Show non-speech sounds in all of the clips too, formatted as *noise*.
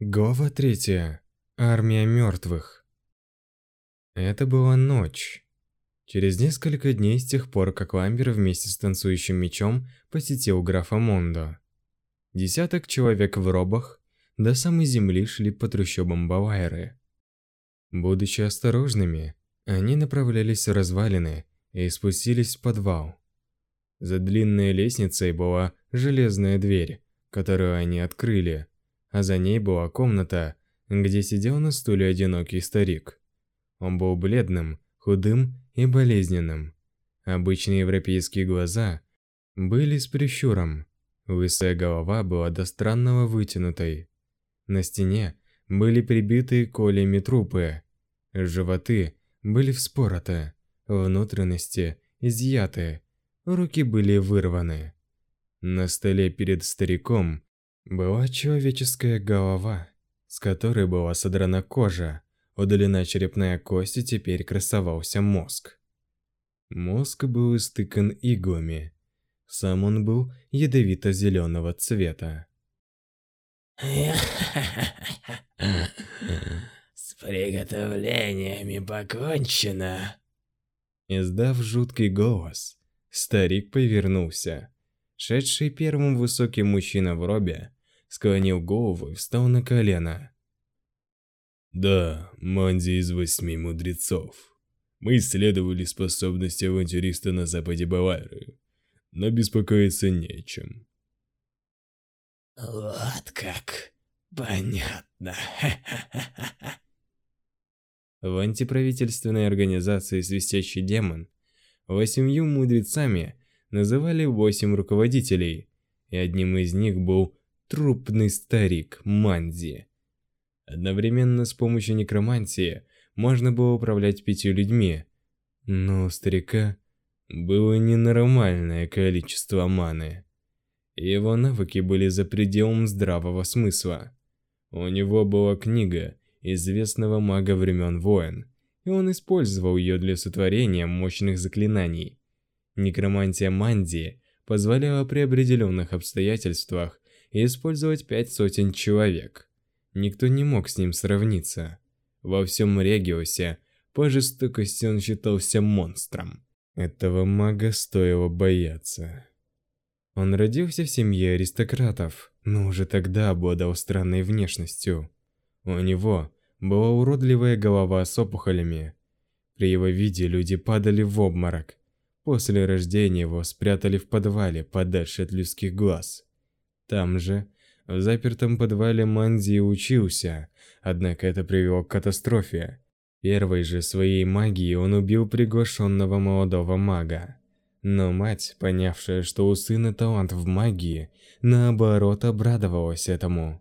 Глава третья. Армия мертвых. Это была ночь. Через несколько дней с тех пор, как Ламбер вместе с танцующим мечом посетил графа Мондо. Десяток человек в робах до самой земли шли по трущобам Балайры. Будучи осторожными, они направлялись в развалины и спустились в подвал. За длинной лестницей была железная дверь, которую они открыли – а за ней была комната, где сидел на стуле одинокий старик. Он был бледным, худым и болезненным. Обычные европейские глаза были с прищуром. Лысая голова была до странного вытянутой. На стене были прибиты колями трупы. Животы были вспороты, внутренности изъяты, руки были вырваны. На столе перед стариком была человеческая голова, с которой была содрана кожа, удалена черепная кость и теперь красовался мозг. Мозг был истыкан иглами. Сам он был ядовито-зеленого цвета. *laughs* С приготовлениями покончено. Издав жуткий голос, старик повернулся. Шедший первым высокий мужчина в робе склонил голову и встал на колено. Да, Манди из восьми мудрецов. Мы исследовали способности авантюриста на западе Баварии, но беспокоиться нечем. Вот как. Понятно. В антиправительственной организации «Свистящий демон» восемью мудрецами называли восемь руководителей, и одним из них был трупный старик Манзи. Одновременно с помощью некромантии можно было управлять пятью людьми, но у старика было ненормальное количество маны. Его навыки были за пределом здравого смысла. У него была книга известного мага времен войн, и он использовал ее для сотворения мощных заклинаний. Некромантия Манди позволяла при определенных обстоятельствах и использовать пять сотен человек. Никто не мог с ним сравниться. Во всем Региосе по жестокости он считался монстром. Этого мага стоило бояться. Он родился в семье аристократов, но уже тогда обладал странной внешностью. У него была уродливая голова с опухолями. При его виде люди падали в обморок. После рождения его спрятали в подвале подальше от людских глаз. Там же, в запертом подвале Манзи учился, однако это привело к катастрофе. Первой же своей магией он убил приглашенного молодого мага. Но мать, понявшая, что у сына талант в магии, наоборот обрадовалась этому.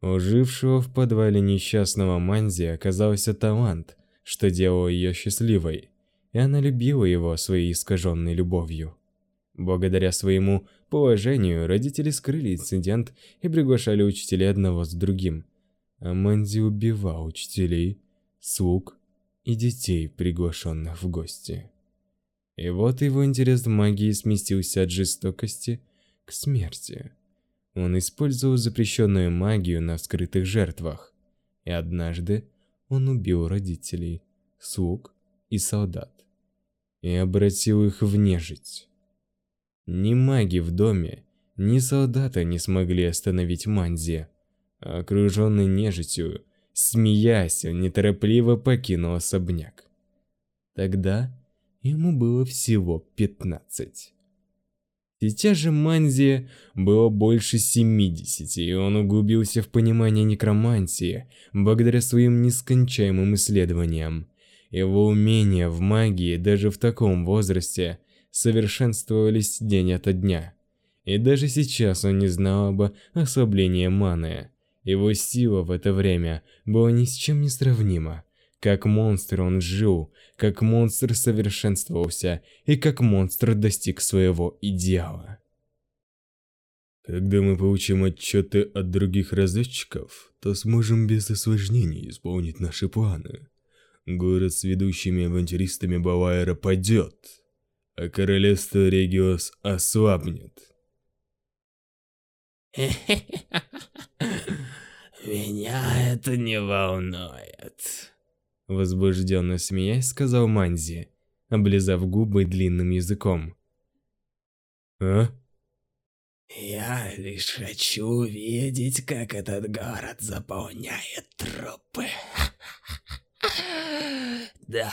У жившего в подвале несчастного Манзи оказался талант, что делало ее счастливой, и она любила его своей искаженной любовью. Благодаря своему положению родители скрыли инцидент и приглашали учителей одного с другим. А Манди убивал учителей, слуг и детей, приглашенных в гости. И вот его интерес в магии сместился от жестокости к смерти. Он использовал запрещенную магию на скрытых жертвах. И однажды он убил родителей, слуг и солдат. И обратил их в нежить. Ни маги в доме, ни солдаты не смогли остановить Манзи. Окруженный нежитью, смеясь, он неторопливо покинул особняк. Тогда ему было всего пятнадцать. Сейчас же Манзи было больше семидесяти, и он углубился в понимание некромантии благодаря своим нескончаемым исследованиям. Его умения в магии даже в таком возрасте совершенствовались день ото дня. И даже сейчас он не знал об ослаблении маны. Его сила в это время была ни с чем не сравнима. Как монстр он жил, как монстр совершенствовался и как монстр достиг своего идеала. Когда мы получим отчеты от других разведчиков, то сможем без осложнений исполнить наши планы. Город с ведущими авантюристами Балайра падет а королевство Региос ослабнет. *laughs* Меня это не волнует. Возбужденно смеясь, сказал Манзи, облизав губы длинным языком. А? Я лишь хочу увидеть, как этот город заполняет трупы. *laughs* Да,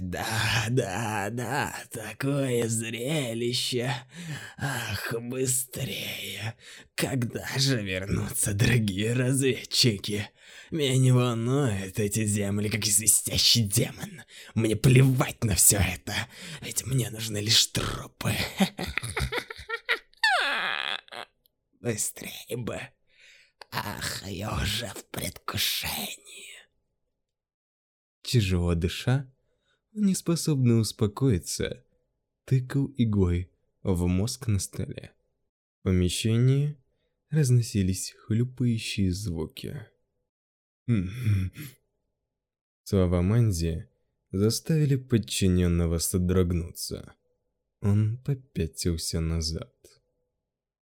да, да, да, такое зрелище. Ах, быстрее. Когда же вернутся другие разведчики? Меня не волнуют эти земли, как свистящий демон. Мне плевать на все это, ведь мне нужны лишь трупы. Быстрее бы. Ах, я уже в предвкушении. Тяжело дыша, не способный успокоиться, тыкал иглой в мозг на столе. В помещении разносились хлюпающие звуки. *laughs* Слова Манзи заставили подчиненного содрогнуться. Он попятился назад.